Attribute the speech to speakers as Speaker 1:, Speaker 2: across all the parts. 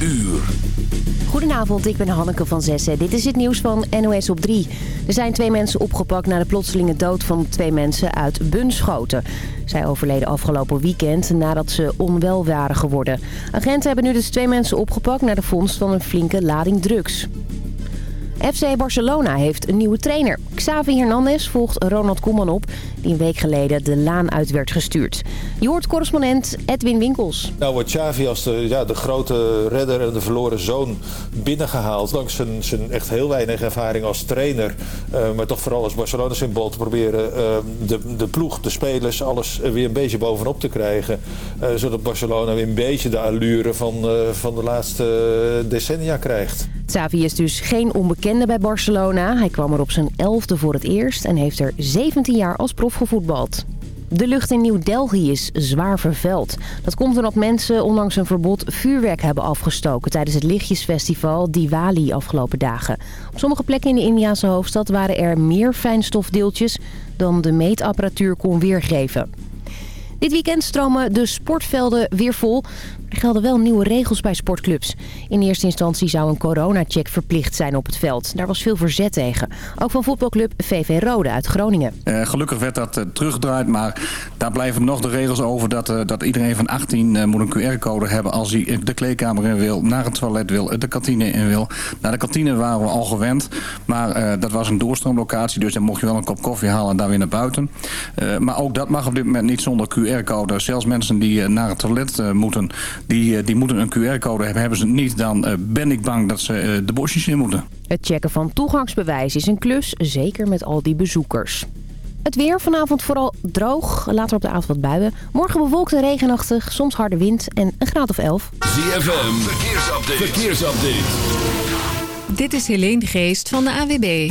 Speaker 1: uur.
Speaker 2: Goedenavond, ik ben Hanneke van Zessen. Dit is het nieuws van NOS op 3. Er zijn twee mensen opgepakt na de plotselinge dood van twee mensen uit Bunschoten. Zij overleden afgelopen weekend nadat ze onwel waren geworden. Agenten hebben nu dus twee mensen opgepakt na de vondst van een flinke lading drugs. FC Barcelona heeft een nieuwe trainer. Xavi Hernandez volgt Ronald Koeman op, die een week geleden de laan uit werd gestuurd. Je hoort correspondent Edwin Winkels.
Speaker 3: Nou wordt Xavi als de, ja, de grote redder en de verloren zoon binnengehaald. Langs zijn, zijn echt heel weinig ervaring als trainer. Uh, maar toch vooral als Barcelona-symbool te proberen uh, de, de ploeg, de spelers, alles weer een beetje bovenop te krijgen. Uh, zodat Barcelona weer een beetje de allure van, van de laatste decennia krijgt.
Speaker 2: Xavi is dus geen onbekende bij Barcelona. Hij kwam er op zijn elfde voor het eerst en heeft er 17 jaar als prof gevoetbald. De lucht in New Delhi is zwaar vervuild. Dat komt omdat mensen ondanks een verbod vuurwerk hebben afgestoken... tijdens het lichtjesfestival Diwali afgelopen dagen. Op sommige plekken in de Indiase hoofdstad waren er meer fijnstofdeeltjes... dan de meetapparatuur kon weergeven. Dit weekend stromen de sportvelden weer vol. Gelden wel nieuwe regels bij sportclubs. In eerste instantie zou een coronacheck verplicht zijn op het veld. Daar was veel verzet tegen. Ook van voetbalclub VV Rode uit Groningen.
Speaker 4: Uh, gelukkig werd dat uh, teruggedraaid, maar daar blijven nog de regels over... dat, uh, dat iedereen van 18 moet een QR-code hebben als hij de kleedkamer in wil... naar het toilet wil, de kantine in wil. Naar de kantine waren we al gewend, maar dat was een doorstroomlocatie... dus dan mocht je wel een kop koffie halen en daar weer naar buiten. maar ook dat mag op dit moment niet zonder QR-code. Zelfs mensen die naar het toilet moeten die, die moeten een QR-code hebben. Hebben ze het niet, dan uh, ben ik bang dat ze uh, de bosjes in moeten.
Speaker 2: Het checken van toegangsbewijs is een klus, zeker met al die bezoekers. Het weer vanavond vooral droog, later op de avond wat buien. Morgen bewolkt en regenachtig, soms harde wind en een graad of 11.
Speaker 1: ZFM, verkeersupdate. verkeersupdate.
Speaker 5: Dit is Helene Geest van de AWB.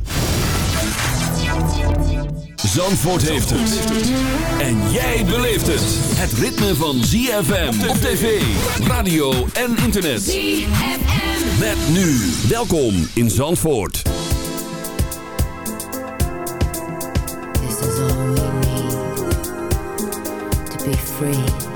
Speaker 1: Zandvoort heeft het. En jij beleeft het. Het ritme van ZFM op tv, radio en internet.
Speaker 6: ZFM.
Speaker 1: Met nu. Welkom in Zandvoort.
Speaker 7: This is all we need to be free,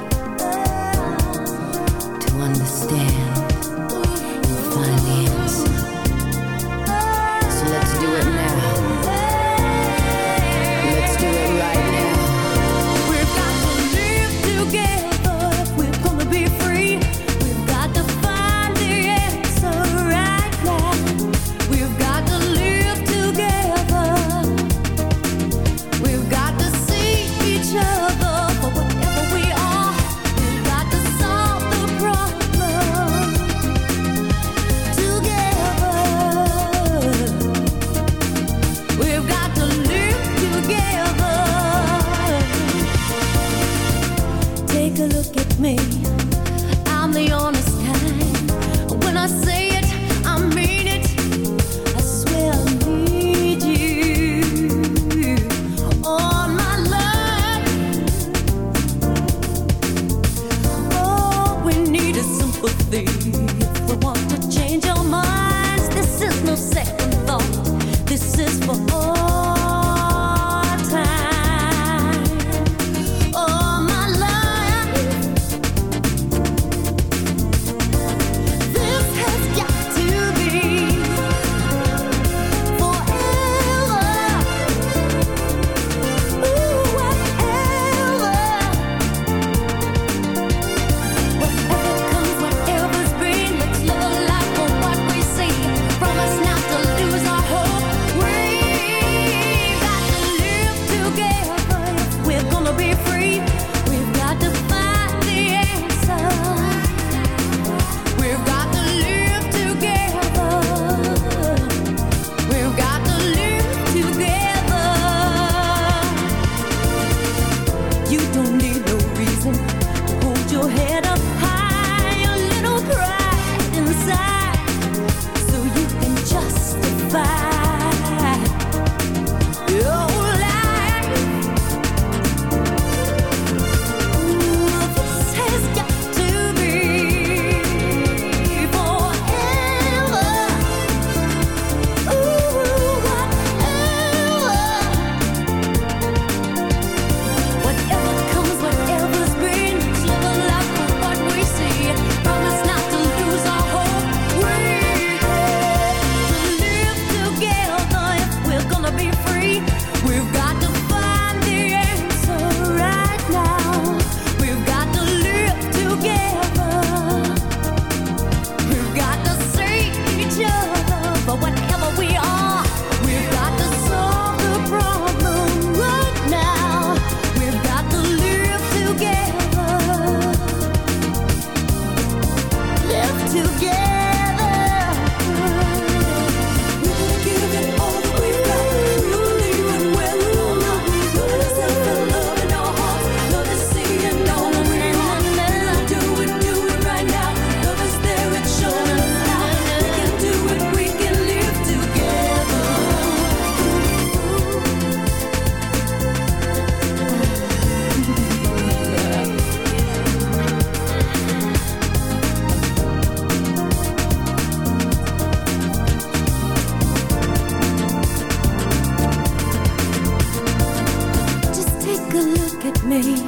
Speaker 6: me.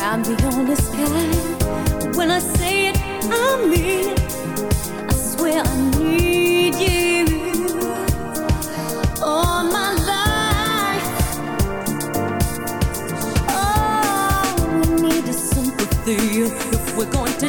Speaker 6: I'm the honest guy. When I say it, I mean it. I swear I need you all my life. Oh, we need is sympathy if we're going to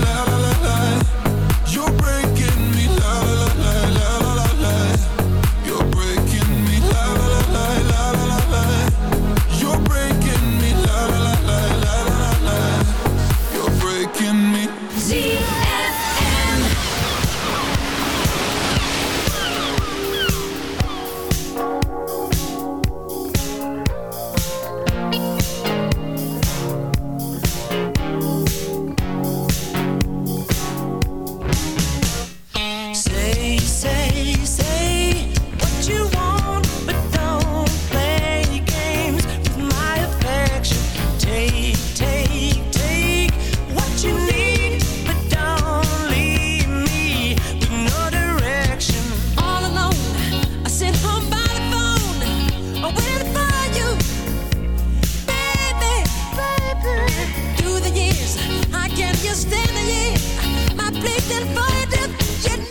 Speaker 8: you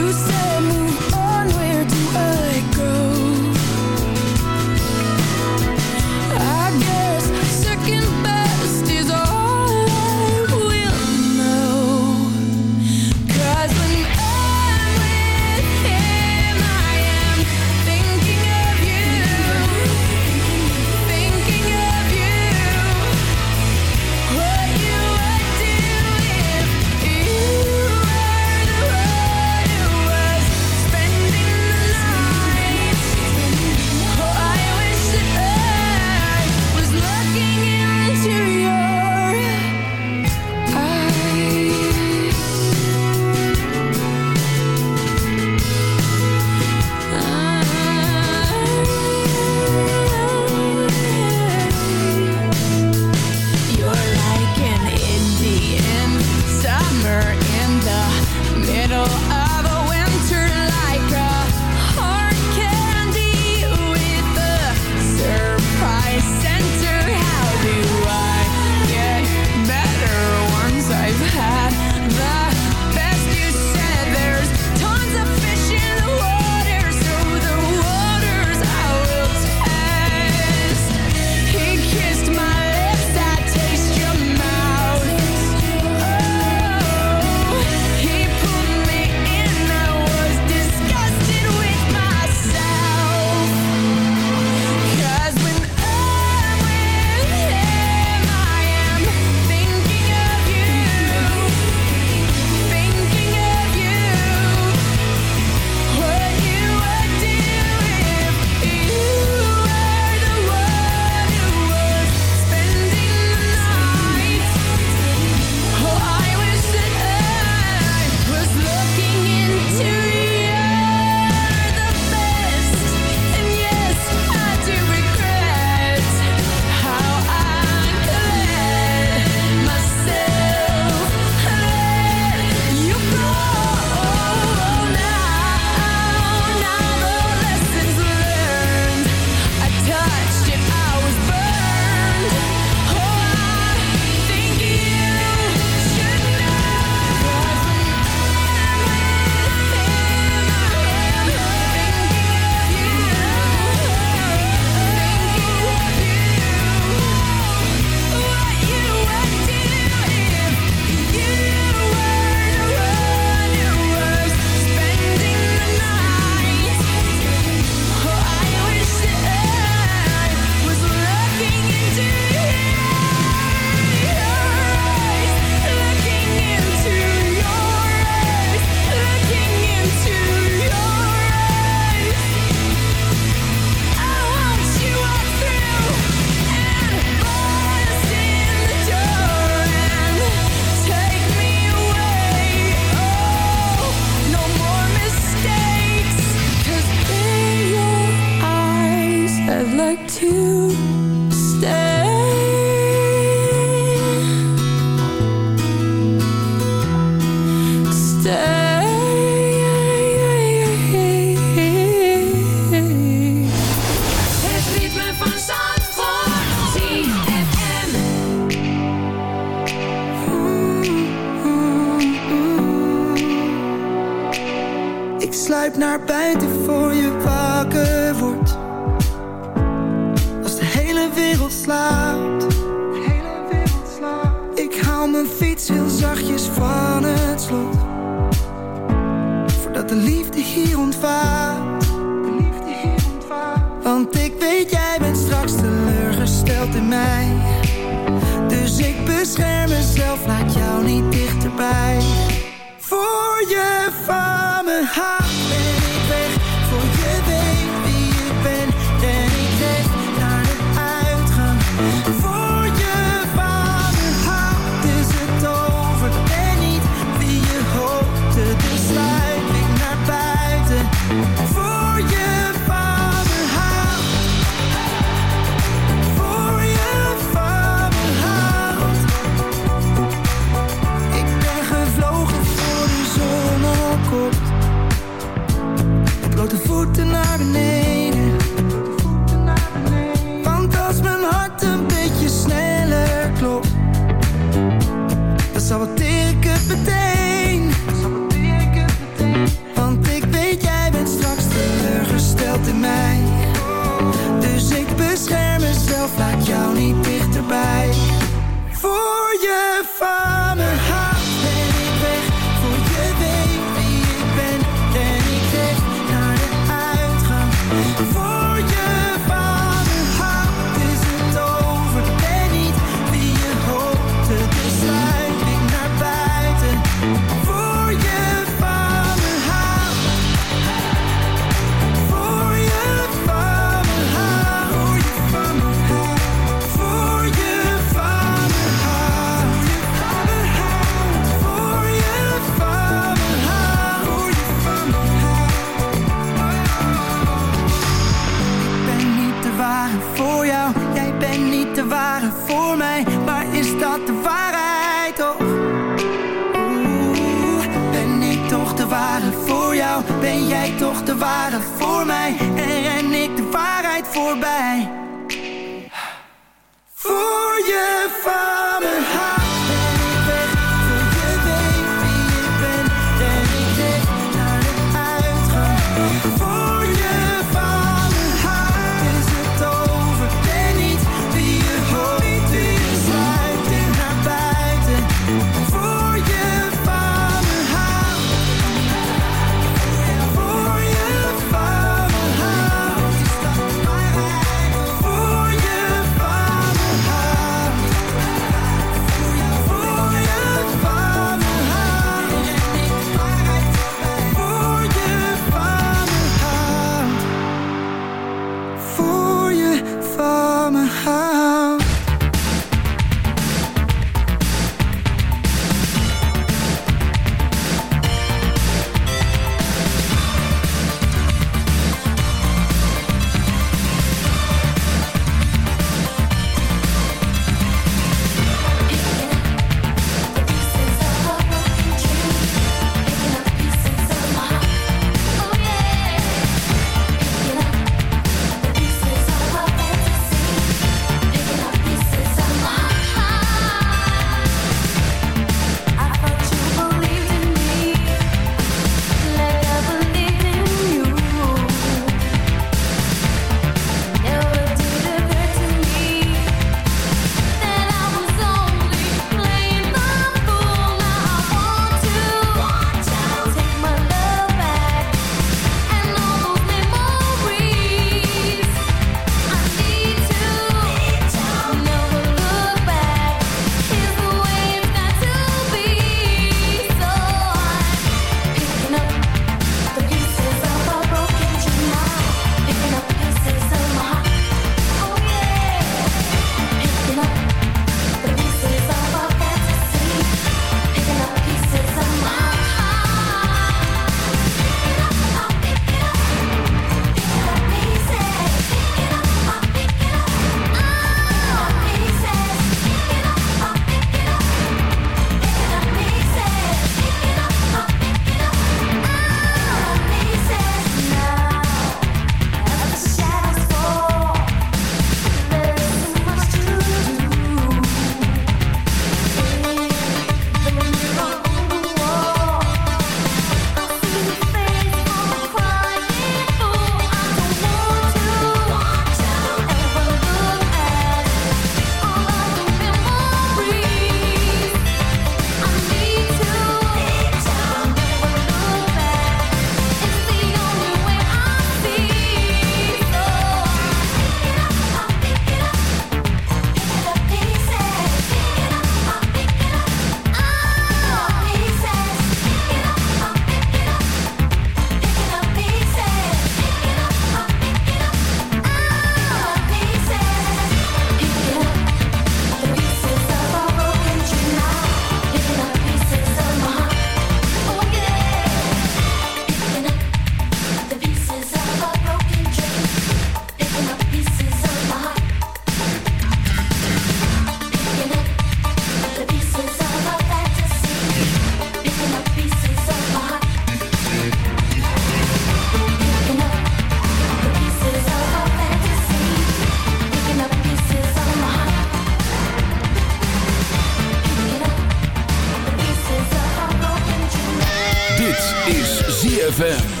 Speaker 9: is
Speaker 1: ZFM.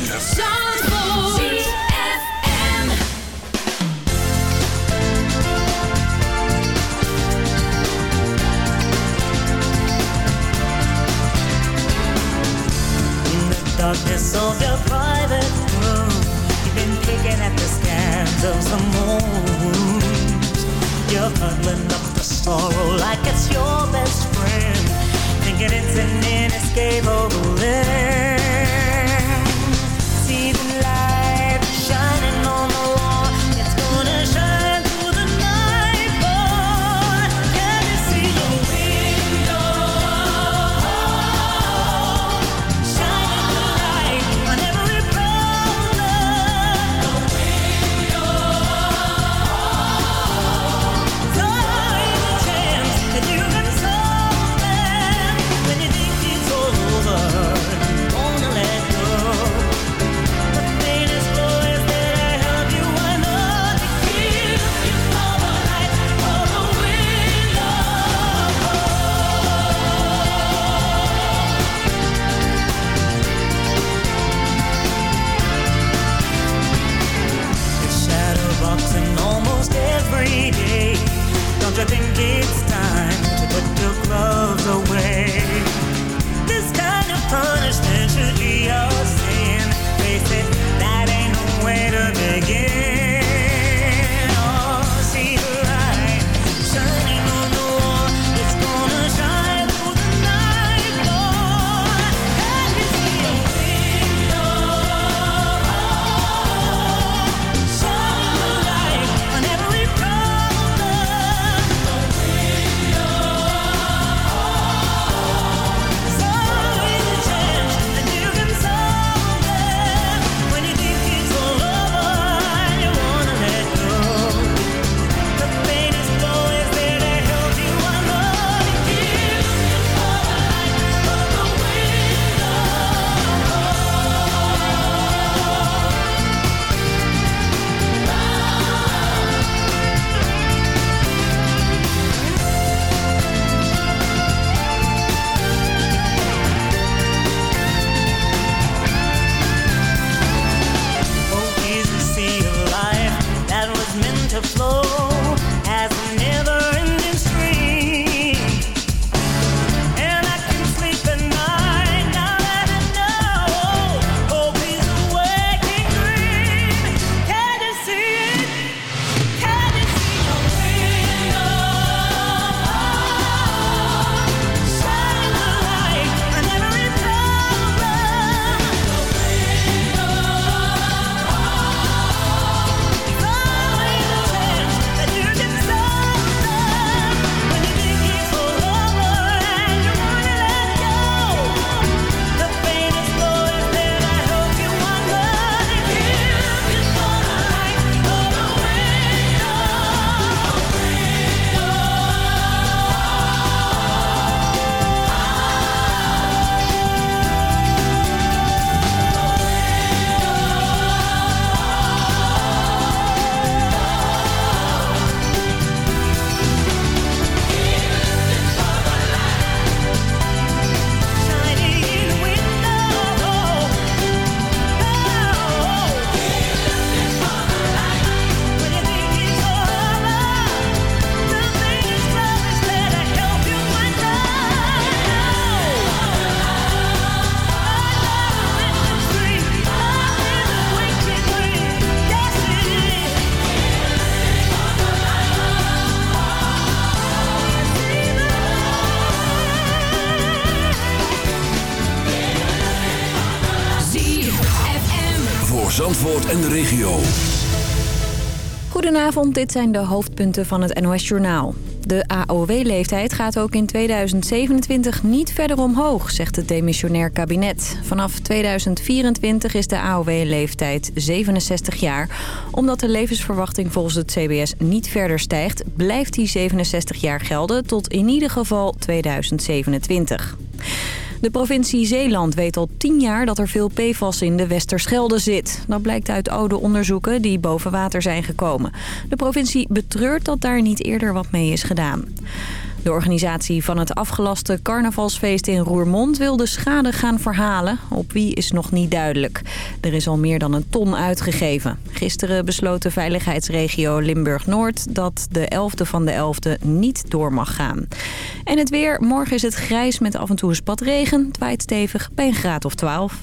Speaker 10: Darkness of your private room You've been picking at the scans of some wounds You're huddling up the sorrow like it's your best friend Thinking it's an inescapable end
Speaker 11: Goedenavond, dit zijn de hoofdpunten van het NOS-journaal. De AOW-leeftijd gaat ook in 2027 niet verder omhoog, zegt het demissionair kabinet. Vanaf 2024 is de AOW-leeftijd 67 jaar. Omdat de levensverwachting volgens het CBS niet verder stijgt... blijft die 67 jaar gelden tot in ieder geval 2027. De provincie Zeeland weet al tien jaar dat er veel PFAS in de Westerschelde zit. Dat blijkt uit oude onderzoeken die boven water zijn gekomen. De provincie betreurt dat daar niet eerder wat mee is gedaan. De organisatie van het afgelaste carnavalsfeest in Roermond wil de schade gaan verhalen. Op wie is nog niet duidelijk. Er is al meer dan een ton uitgegeven. Gisteren besloot de veiligheidsregio Limburg-Noord dat de 11e van de 11e niet door mag gaan. En het weer. Morgen is het grijs met af en toe een spat regen. Het stevig bij een graad of 12.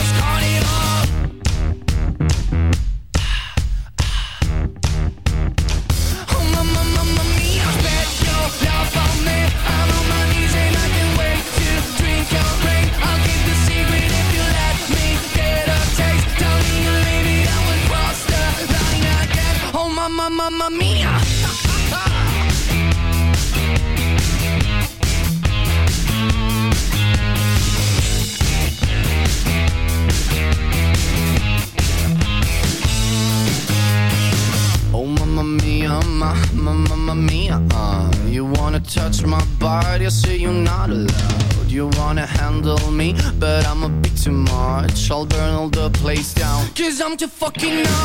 Speaker 6: was calling you fucking know.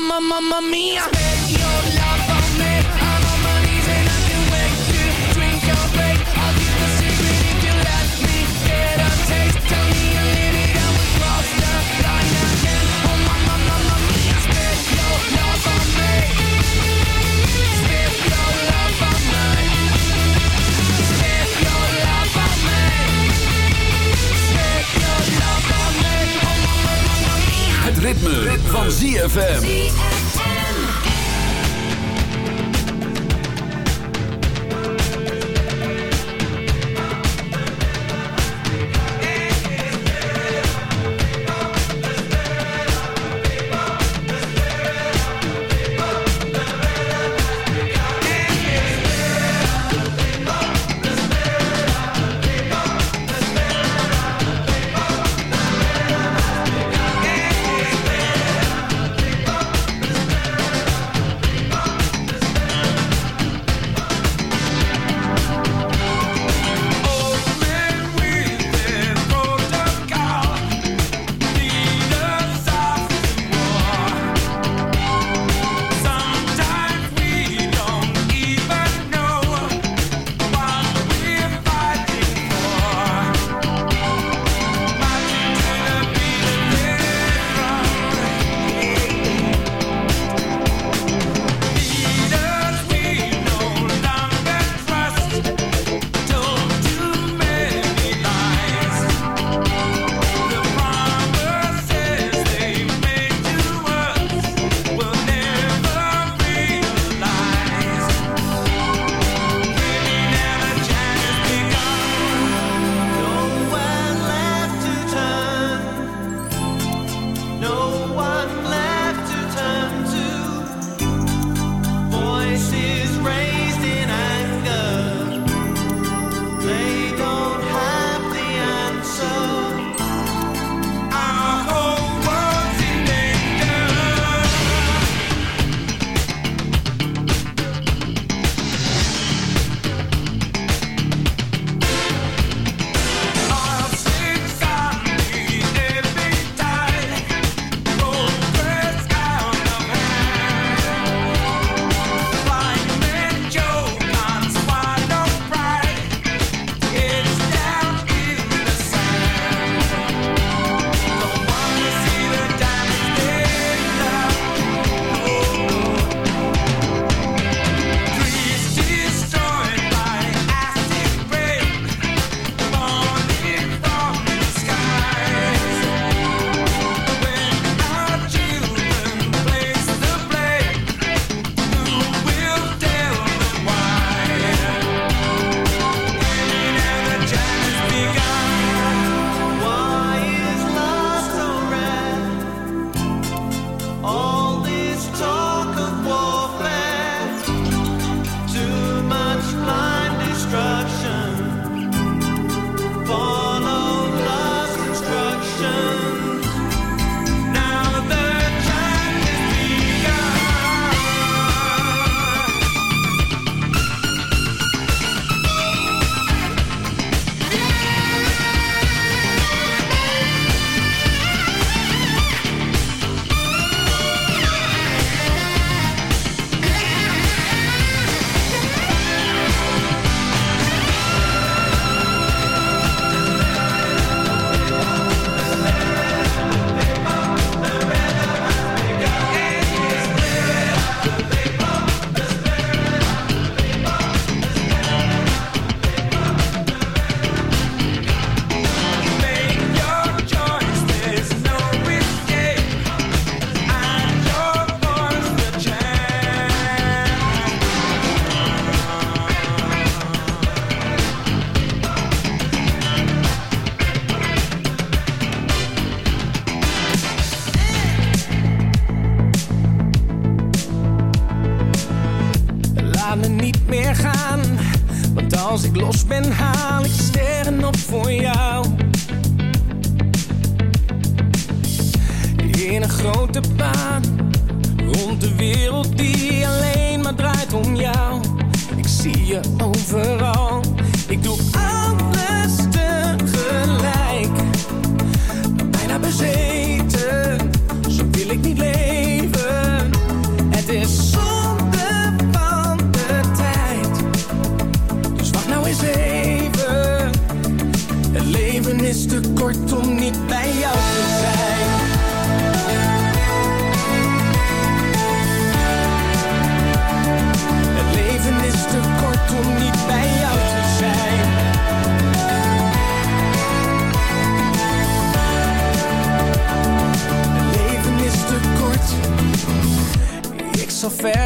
Speaker 12: mamma, mamma mia.
Speaker 1: ritme, van ZFM.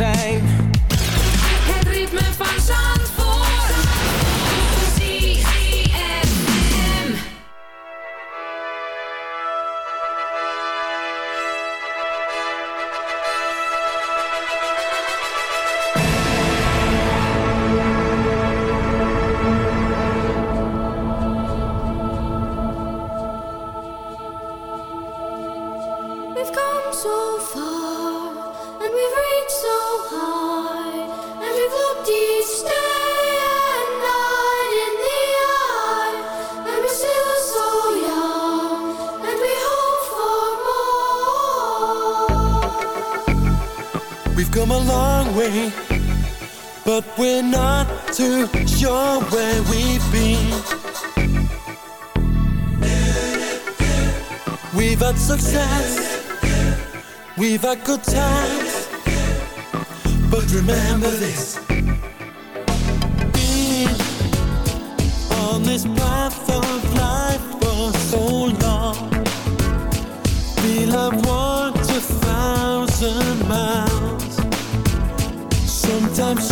Speaker 13: Jou
Speaker 14: not show where we've been. We've had success, we've had good times, but remember this. Being on this path of life for so long, we'll have walked a thousand miles. Sometimes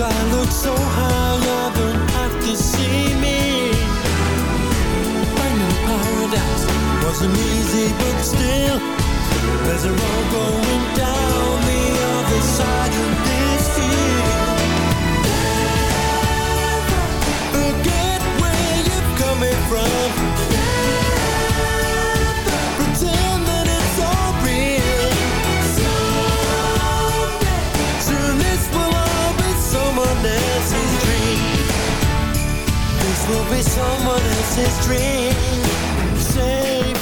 Speaker 14: I look so high, don't have to see me. Finding paradise wasn't easy, but still, there's a road going down the other side of this be someone else's dream. Safe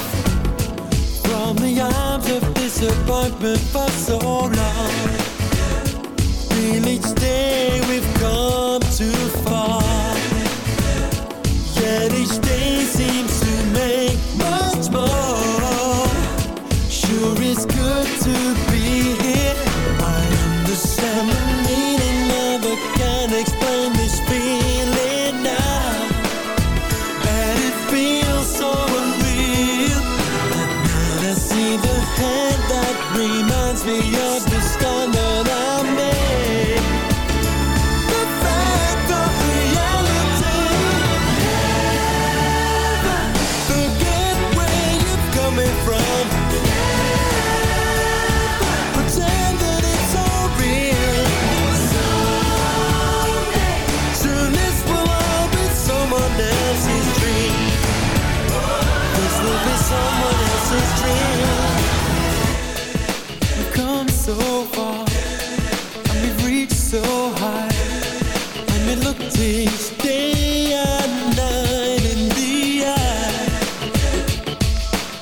Speaker 14: from the arms of disappointment for so long. Feel each day we've come too far. be you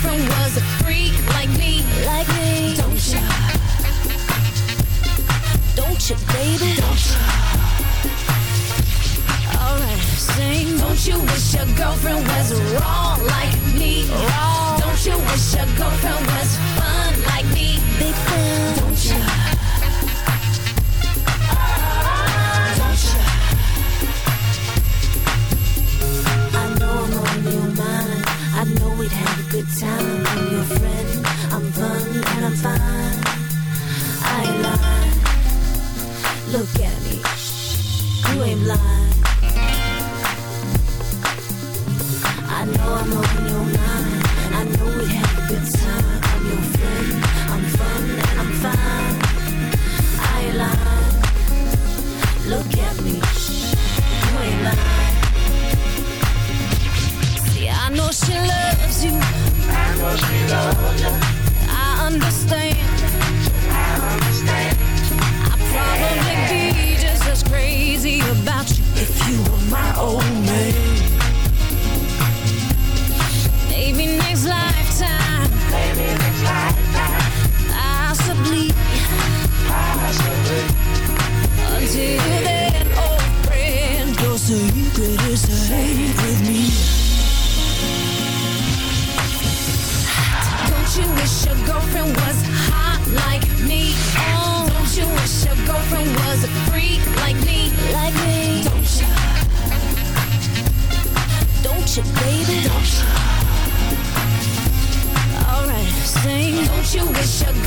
Speaker 15: girlfriend was a freak like me. Like me. Don't you? Don't you, baby? Don't you? Alright, sing. Don't you wish your girlfriend
Speaker 6: was raw like me? Raw. Don't you wish your girlfriend was fun like me? Big fan. Don't you?
Speaker 16: Look at me. You ain't blind. I know I'm on your mind. I know we'd have a good time. I'm your friend. I'm fun and I'm fine. I ain't lying. Look at me. You ain't lying.
Speaker 6: See, I know she loves you. I know she loves you. I understand. My old man.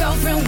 Speaker 6: Girlfriend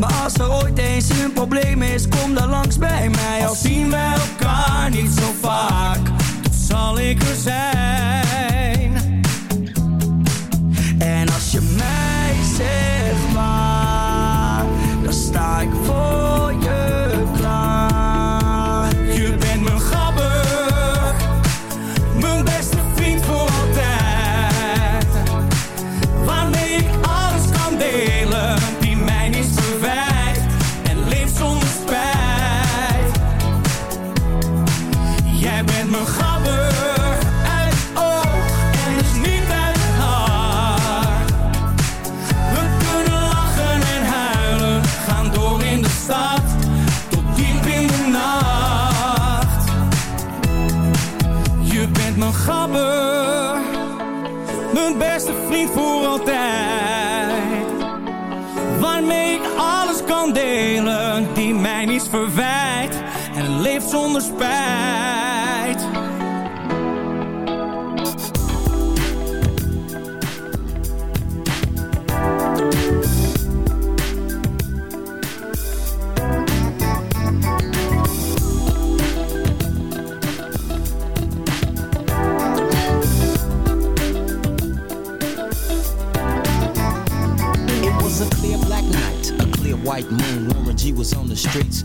Speaker 12: Maar als er ooit eens een probleem is, kom dan langs bij mij.
Speaker 17: Al zien wij elkaar niet zo verwijt en leeft zonder spijt.
Speaker 18: It was a clear black night, a clear white moon. Warren G was on the streets